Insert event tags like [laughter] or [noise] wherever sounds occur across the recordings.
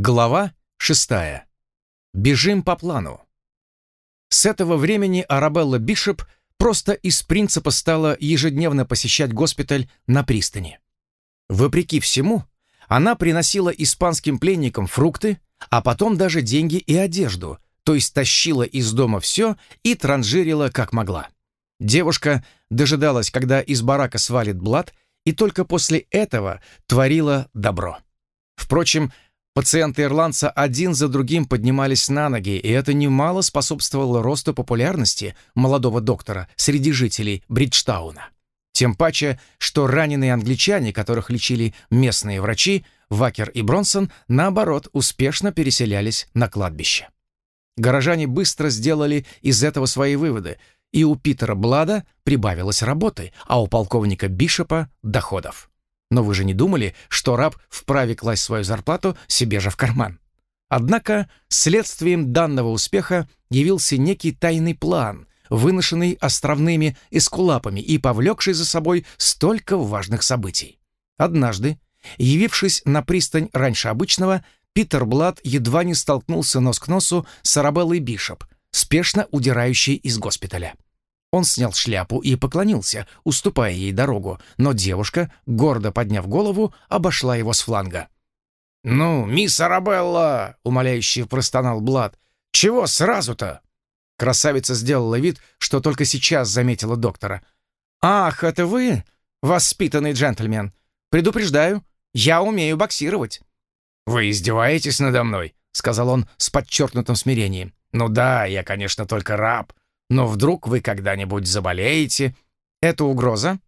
Глава шестая. Бежим по плану. С этого времени Арабелла Бишоп просто из принципа стала ежедневно посещать госпиталь на пристани. Вопреки всему, она приносила испанским пленникам фрукты, а потом даже деньги и одежду, то есть тащила из дома все и транжирила как могла. Девушка дожидалась, когда из барака свалит блат, и только после этого творила добро. Впрочем, Пациенты ирландца один за другим поднимались на ноги, и это немало способствовало росту популярности молодого доктора среди жителей Бриджтауна. Тем паче, что раненые англичане, которых лечили местные врачи, Вакер и Бронсон, наоборот, успешно переселялись на кладбище. Горожане быстро сделали из этого свои выводы, и у Питера Блада прибавилось работы, а у полковника Бишопа — доходов. Но вы же не думали, что раб вправе класть свою зарплату себе же в карман? Однако следствием данного успеха явился некий тайный план, выношенный островными эскулапами и повлекший за собой столько важных событий. Однажды, явившись на пристань раньше обычного, Питер Блад едва не столкнулся нос к носу с Арабеллой Бишоп, спешно удирающей из госпиталя. Он снял шляпу и поклонился, уступая ей дорогу, но девушка, гордо подняв голову, обошла его с фланга. «Ну, мисс Арабелла!» — умоляюще простонал Блад. «Чего сразу-то?» Красавица сделала вид, что только сейчас заметила доктора. «Ах, это вы, воспитанный джентльмен! Предупреждаю, я умею боксировать!» «Вы издеваетесь надо мной?» — сказал он с подчеркнутым смирением. «Ну да, я, конечно, только раб, но вдруг вы когда-нибудь заболеете. Это угроза?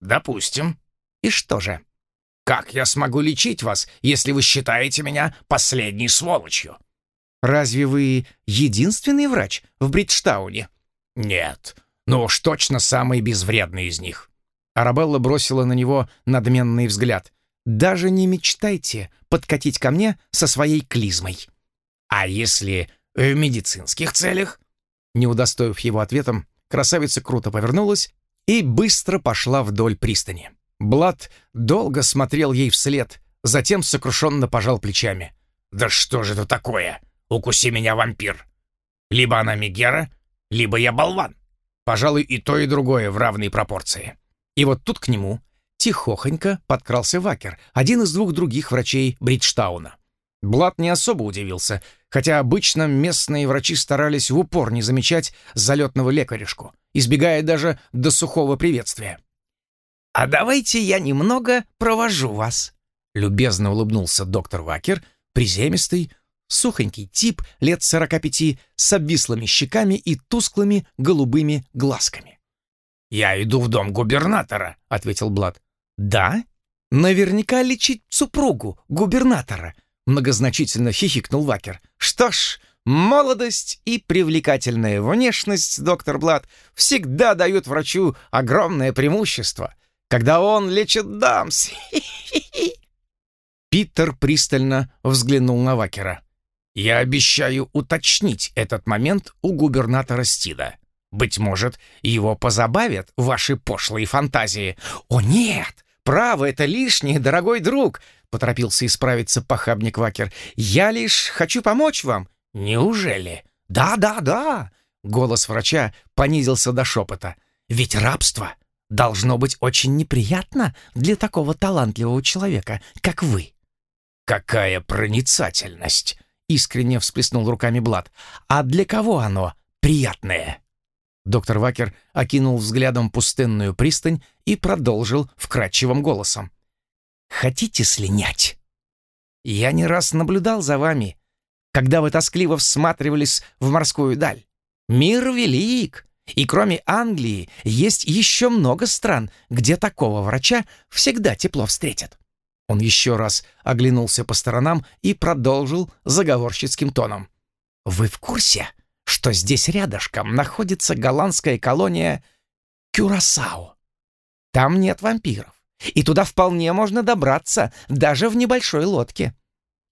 Допустим. И что же? Как я смогу лечить вас, если вы считаете меня последней сволочью? Разве вы единственный врач в Бриджтауне? Нет, но уж точно самый безвредный из них. Арабелла бросила на него надменный взгляд. «Даже не мечтайте подкатить ко мне со своей клизмой». «А если в медицинских целях?» Не удостоив его ответом, красавица круто повернулась и быстро пошла вдоль пристани. Блад долго смотрел ей вслед, затем сокрушенно пожал плечами. «Да что же это такое? Укуси меня, вампир! Либо она Мегера, либо я болван. Пожалуй, и то, и другое в равной пропорции». И вот тут к нему тихохонько подкрался Вакер, один из двух других врачей Бриджтауна. Блад не особо удивился, хотя обычно местные врачи старались в упор не замечать залетного лекаришку, избегая даже до сухого приветствия. «А давайте я немного провожу вас», — любезно улыбнулся доктор Вакер, приземистый, сухонький тип лет сорока пяти, с обвислыми щеками и тусклыми голубыми глазками. «Я иду в дом губернатора», — ответил Блад. «Да? Наверняка лечить супругу губернатора», Многозначительно хихикнул Вакер. «Что ж, молодость и привлекательная внешность, доктор Блад, всегда дают врачу огромное преимущество, когда он лечит дамс. [laughs] Питер пристально взглянул на Вакера. «Я обещаю уточнить этот момент у губернатора Стида. Быть может, его позабавят ваши пошлые фантазии. О нет, право, это лишнее, дорогой друг. — поторопился исправиться похабник Вакер. «Я лишь хочу помочь вам». «Неужели?» «Да, да, да!» Голос врача понизился до шепота. «Ведь рабство должно быть очень неприятно для такого талантливого человека, как вы». «Какая проницательность!» — искренне всплеснул руками Блад. «А для кого оно приятное?» Доктор Вакер окинул взглядом пустынную пристань и продолжил вкрадчивым голосом. Хотите слинять? Я не раз наблюдал за вами, когда вы тоскливо всматривались в морскую даль. Мир велик, и кроме Англии есть еще много стран, где такого врача всегда тепло встретят. Он еще раз оглянулся по сторонам и продолжил заговорщицким тоном. «Вы в курсе, что здесь рядышком находится голландская колония Кюрасао? Там нет вампиров и туда вполне можно добраться, даже в небольшой лодке.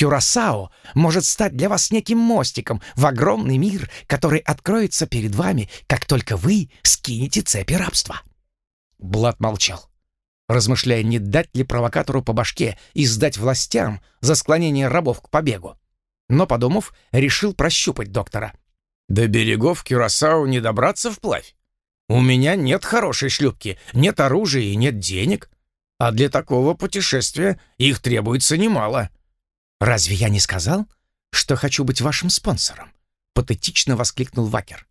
Кюрасао может стать для вас неким мостиком в огромный мир, который откроется перед вами, как только вы скинете цепи рабства». Блад молчал. размышляя, не дать ли провокатору по башке и сдать властям за склонение рабов к побегу. Но, подумав, решил прощупать доктора. «До берегов Кюрасау не добраться вплавь. У меня нет хорошей шлюпки, нет оружия и нет денег. А для такого путешествия их требуется немало». «Разве я не сказал, что хочу быть вашим спонсором?» — патетично воскликнул Вакер.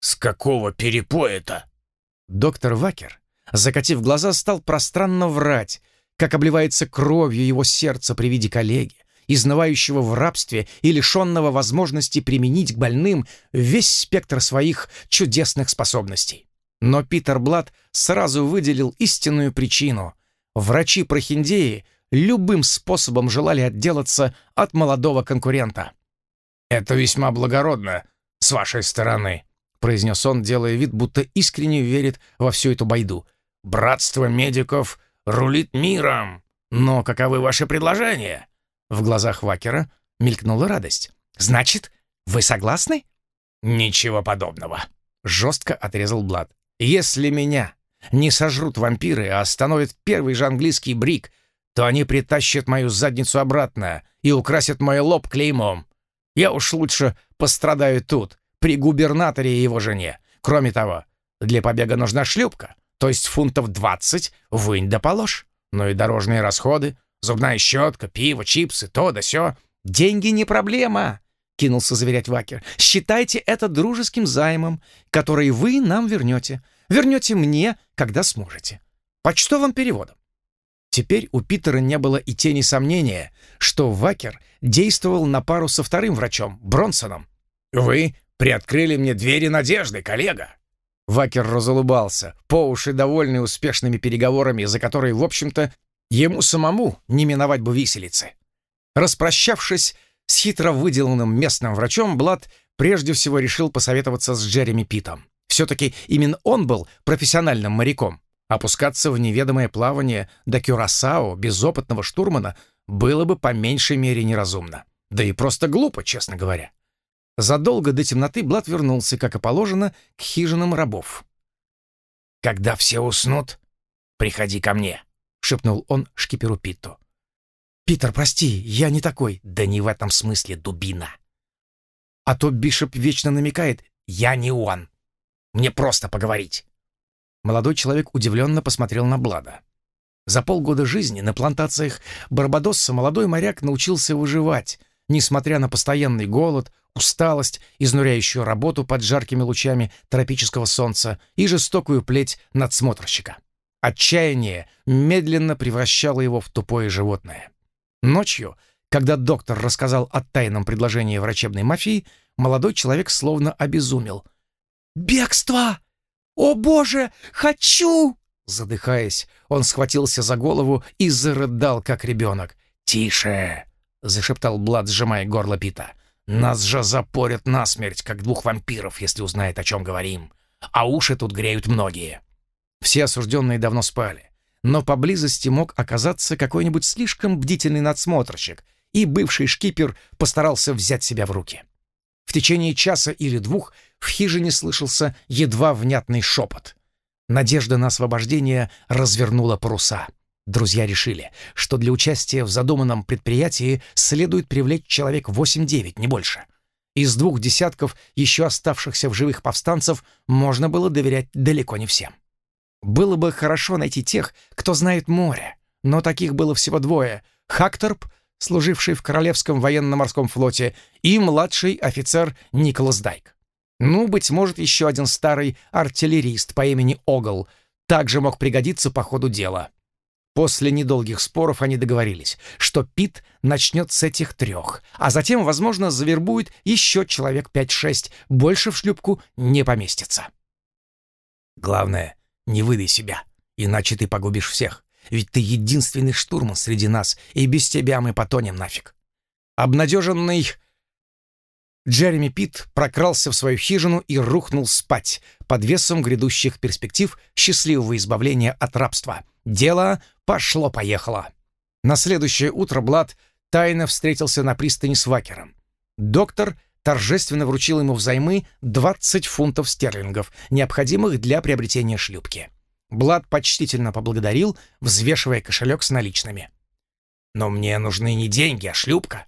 «С какого перепоя-то?» Доктор Вакер, закатив глаза, стал пространно врать, как обливается кровью его сердце при виде коллеги, изнывающего в рабстве и лишенного возможности применить к больным весь спектр своих чудесных способностей. Но Питер Блад сразу выделил истинную причину. Врачи Прохиндеи любым способом желали отделаться от молодого конкурента. «Это весьма благородно с вашей стороны», — произнес он, делая вид, будто искренне верит во всю эту байду. «Братство медиков рулит миром. Но каковы ваши предложения? В глазах Вакера мелькнула радость. «Значит, вы согласны?» «Ничего подобного», — жестко отрезал Блад. «Если меня не сожрут вампиры, а остановит первый же английский брик, то они притащат мою задницу обратно и украсят мой лоб клеймом. Я уж лучше пострадаю тут, при губернаторе и его жене. Кроме того, для побега нужна шлюпка, то есть фунтов двадцать вынь да положь. Ну и дорожные расходы, Зубная щетка, пиво, чипсы, то да сё. Деньги не проблема, кинулся заверять Вакер. Считайте это дружеским займом, который вы нам вернете. Вернете мне, когда сможете. Почтовым переводом. Теперь у Питера не было и тени сомнения, что Вакер действовал на пару со вторым врачом, Бронсоном. «Вы приоткрыли мне двери надежды, коллега!» Вакер разулыбался, по уши довольный успешными переговорами, за которые, в общем-то, Ему самому не миновать бы виселицы. Распрощавшись с хитро выделанным местным врачом, Блад прежде всего решил посоветоваться с Джереми Питом. Все-таки именно он был профессиональным моряком. Опускаться в неведомое плавание до Кюрасао без опытного штурмана было бы по меньшей мере неразумно. Да и просто глупо, честно говоря. Задолго до темноты Блад вернулся, как и положено, к хижинам рабов. «Когда все уснут, приходи ко мне», шепнул он шкиперу Питту. «Питер, прости, я не такой». «Да не в этом смысле, дубина». А то Бишоп вечно намекает «Я не он. Мне просто поговорить». Молодой человек удивленно посмотрел на Блада. За полгода жизни на плантациях Барбадосса молодой моряк научился выживать, несмотря на постоянный голод, усталость, изнуряющую работу под жаркими лучами тропического солнца и жестокую плеть надсмотрщика. Отчаяние медленно превращало его в тупое животное. Ночью, когда доктор рассказал о тайном предложении врачебной мафии, молодой человек словно обезумел. «Бегство! О, Боже! Хочу!» Задыхаясь, он схватился за голову и зарыдал, как ребенок. «Тише!» — зашептал Блад, сжимая горло Пита. «Нас же запорят насмерть, как двух вампиров, если узнает, о чем говорим. А уши тут греют многие». Все осужденные давно спали, но поблизости мог оказаться какой-нибудь слишком бдительный надсмотрщик, и бывший шкипер постарался взять себя в руки. В течение часа или двух в хижине слышался едва внятный шепот. Надежда на освобождение развернула паруса. Друзья решили, что для участия в задуманном предприятии следует привлечь человек 8-9, не больше. Из двух десятков еще оставшихся в живых повстанцев можно было доверять далеко не всем. Было бы хорошо найти тех, кто знает море, но таких было всего двое — Хакторп, служивший в Королевском военно-морском флоте, и младший офицер Николас Дайк. Ну, быть может, еще один старый артиллерист по имени Огл также мог пригодиться по ходу дела. После недолгих споров они договорились, что Пит начнет с этих трех, а затем, возможно, завербует еще человек 5-6, больше в шлюпку не поместится. Главное, не выдай себя, иначе ты погубишь всех. Ведь ты единственный штурман среди нас, и без тебя мы потонем нафиг. Обнадеженный Джереми Пит прокрался в свою хижину и рухнул спать под весом грядущих перспектив счастливого избавления от рабства. Дело пошло-поехало. На следующее утро Блад тайно встретился на пристани с Вакером. Доктор торжественно вручил ему взаймы 20 фунтов стерлингов, необходимых для приобретения шлюпки. Блад почтительно поблагодарил, взвешивая кошелек с наличными. «Но мне нужны не деньги, а шлюпка.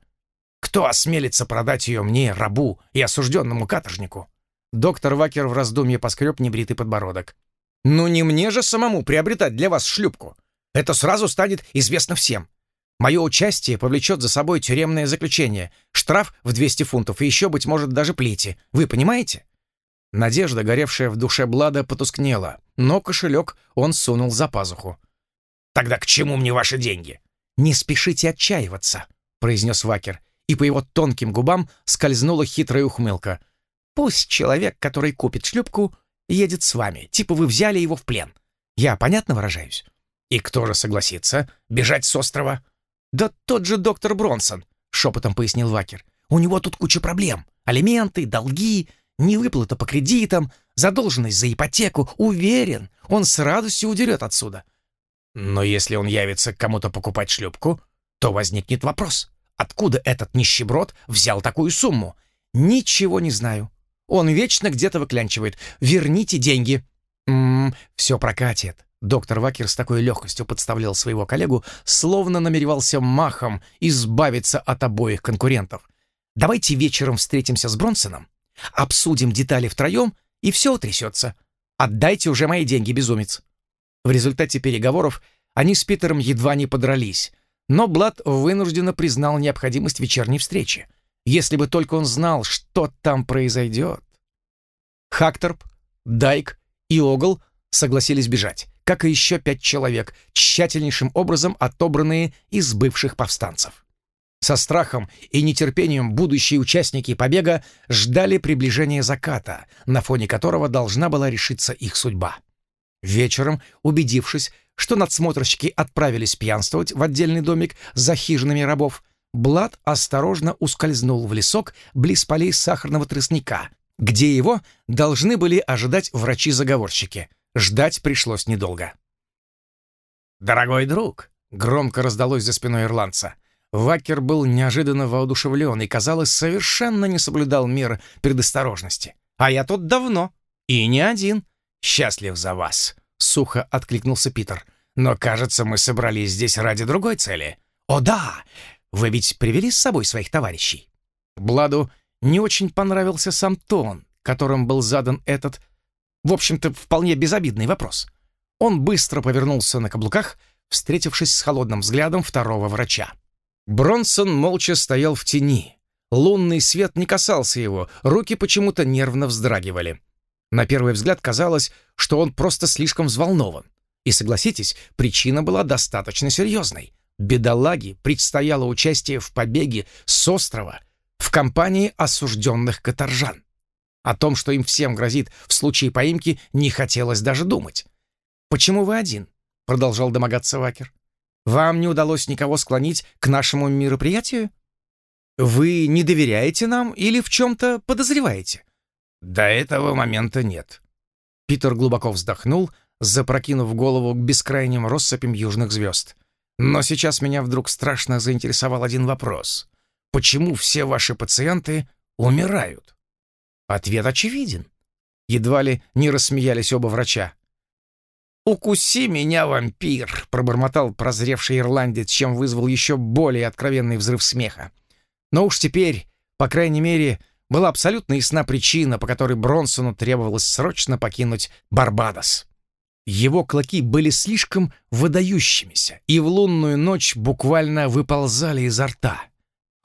Кто осмелится продать ее мне, рабу и осужденному каторжнику?» Доктор Вакер в раздумье поскреб небритый подбородок. «Ну не мне же самому приобретать для вас шлюпку. Это сразу станет известно всем. Мое участие повлечет за собой тюремное заключение, штраф в 200 фунтов и еще, быть может, даже плети. Вы понимаете?» Надежда, горевшая в душе Блада, потускнела, но кошелек он сунул за пазуху. «Тогда к чему мне ваши деньги?» «Не спешите отчаиваться», — произнес Вакер, и по его тонким губам скользнула хитрая ухмылка. «Пусть человек, который купит шлюпку, едет с вами, типа вы взяли его в плен. Я понятно выражаюсь?» «И кто же согласится бежать с острова?» «Да тот же доктор Бронсон», — шепотом пояснил Вакер. «У него тут куча проблем. Алименты, долги, невыплата по кредитам, задолженность за ипотеку. Уверен, он с радостью удерет отсюда». «Но если он явится к кому-то покупать шлюпку, то возникнет вопрос, откуда этот нищеброд взял такую сумму? Ничего не знаю. Он вечно где-то выклянчивает. Верните деньги». «Ммм, все прокатит. Доктор Вакер с такой легкостью подставлял своего коллегу, словно намеревался махом избавиться от обоих конкурентов. «Давайте вечером встретимся с Бронсоном, обсудим детали втроем, и все утрясется. Отдайте уже мои деньги, безумец». В результате переговоров они с Питером едва не подрались, но Блад вынужденно признал необходимость вечерней встречи. Если бы только он знал, что там произойдет. Хакторп, Дайк и Огл согласились бежать как и еще пять человек, тщательнейшим образом отобранные из бывших повстанцев. Со страхом и нетерпением будущие участники побега ждали приближения заката, на фоне которого должна была решиться их судьба. Вечером, убедившись, что надсмотрщики отправились пьянствовать в отдельный домик за хижинами рабов, Блад осторожно ускользнул в лесок близ полей сахарного тростника, где его должны были ожидать врачи-заговорщики. Ждать пришлось недолго. «Дорогой друг!» — громко раздалось за спиной ирландца. Вакер был неожиданно воодушевлен и, казалось, совершенно не соблюдал мер предосторожности. «А я тут давно. И не один. Счастлив за вас!» — сухо откликнулся Питер. «Но, кажется, мы собрались здесь ради другой цели». «О да! Вы ведь привели с собой своих товарищей?» Бладу не очень понравился сам тон, которым был задан этот в общем-то, вполне безобидный вопрос. Он быстро повернулся на каблуках, встретившись с холодным взглядом второго врача. Бронсон молча стоял в тени. Лунный свет не касался его, руки почему-то нервно вздрагивали. На первый взгляд казалось, что он просто слишком взволнован. И согласитесь, причина была достаточно серьезной. Бедолаге предстояло участие в побеге с острова в компании осужденных каторжан. О том, что им всем грозит в случае поимки, не хотелось даже думать. «Почему вы один?» — продолжал домогаться Вакер. «Вам не удалось никого склонить к нашему мероприятию? Вы не доверяете нам или в чем-то подозреваете?» «До этого момента нет». Питер глубоко вздохнул, запрокинув голову к бескрайним россыпям южных звезд. «Но сейчас меня вдруг страшно заинтересовал один вопрос. Почему все ваши пациенты умирают?» Ответ очевиден. Едва ли не рассмеялись оба врача. «Укуси меня, вампир!» — пробормотал прозревший ирландец, чем вызвал еще более откровенный взрыв смеха. Но уж теперь, по крайней мере, была абсолютно ясна причина, по которой Бронсону требовалось срочно покинуть Барбадос. Его клыки были слишком выдающимися и в лунную ночь буквально выползали изо рта.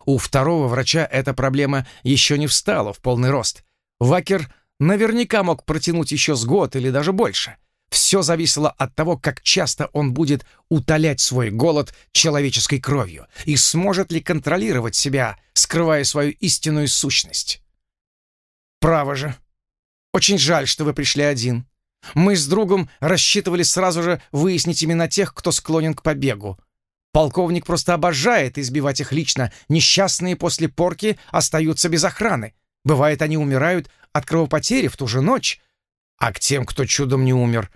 У второго врача эта проблема еще не встала в полный рост, Вакер наверняка мог протянуть еще с год или даже больше. Все зависело от того, как часто он будет утолять свой голод человеческой кровью и сможет ли контролировать себя, скрывая свою истинную сущность. «Право же. Очень жаль, что вы пришли один. Мы с другом рассчитывали сразу же выяснить имена тех, кто склонен к побегу. Полковник просто обожает избивать их лично. Несчастные после порки остаются без охраны. Бывает, они умирают от кровопотери в ту же ночь, а к тем, кто чудом не умер,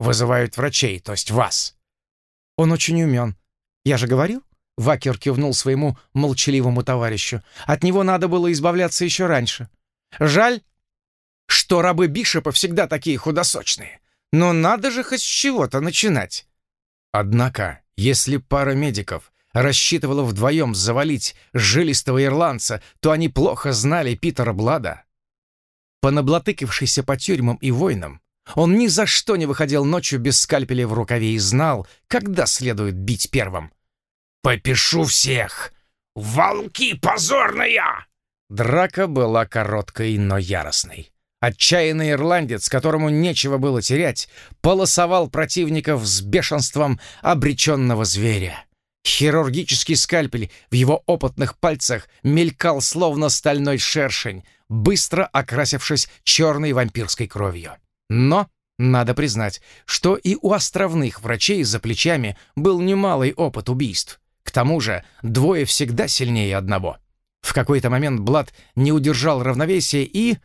вызывают врачей, то есть вас. Он очень умен. Я же говорил? Вакер кивнул своему молчаливому товарищу. От него надо было избавляться еще раньше. Жаль, что рабы Бишопа всегда такие худосочные. Но надо же хоть с чего-то начинать. Однако, если пара медиков рассчитывала вдвоем завалить жилистого ирландца, то они плохо знали Питера Блада. Понаблатыкившийся по тюрьмам и войнам, он ни за что не выходил ночью без скальпеля в рукаве и знал, когда следует бить первым. «Попишу всех! Волки позорные!» Драка была короткой, но яростной. Отчаянный ирландец, которому нечего было терять, полосовал противников с бешенством обреченного зверя. Хирургический скальпель в его опытных пальцах мелькал словно стальной шершень, быстро окрасившись черной вампирской кровью. Но надо признать, что и у островных врачей за плечами был немалый опыт убийств. К тому же двое всегда сильнее одного. В какой-то момент Блад не удержал равновесия и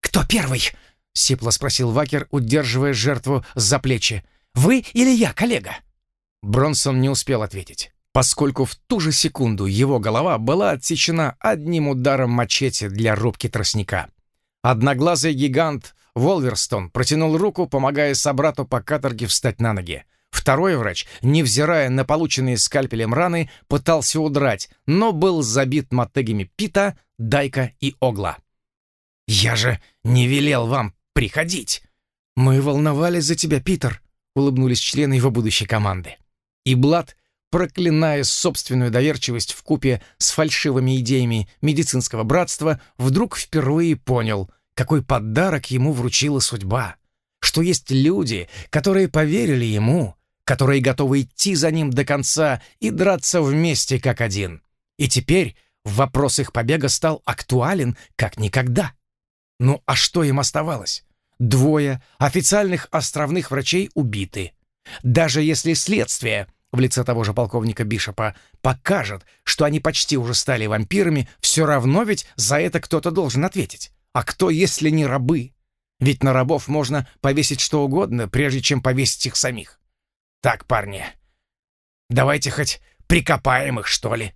«Кто первый?» — сипло спросил Вакер, удерживая жертву за плечи. «Вы или я, коллега?» Бронсон не успел ответить, поскольку в ту же секунду его голова была отсечена одним ударом мачете для рубки тростника. Одноглазый гигант Волверстон протянул руку, помогая собрату по каторге встать на ноги. Второй врач, невзирая на полученные скальпелем раны, пытался удрать, но был забит мотыгами Пита, Дайка и Огла. «Я же не велел вам приходить!» «Мы волновались за тебя, Питер», — улыбнулись члены его будущей команды. И Блад, проклиная собственную доверчивость в купе с фальшивыми идеями медицинского братства, вдруг впервые понял, какой подарок ему вручила судьба, что есть люди, которые поверили ему, которые готовы идти за ним до конца и драться вместе как один. И теперь вопрос их побега стал актуален как никогда. Ну а что им оставалось? Двое официальных островных врачей убиты. Даже если следствие в лице того же полковника Бишопа покажет, что они почти уже стали вампирами, все равно ведь за это кто-то должен ответить. А кто, если не рабы? Ведь на рабов можно повесить что угодно, прежде чем повесить их самих. Так, парни, давайте хоть прикопаем их, что ли.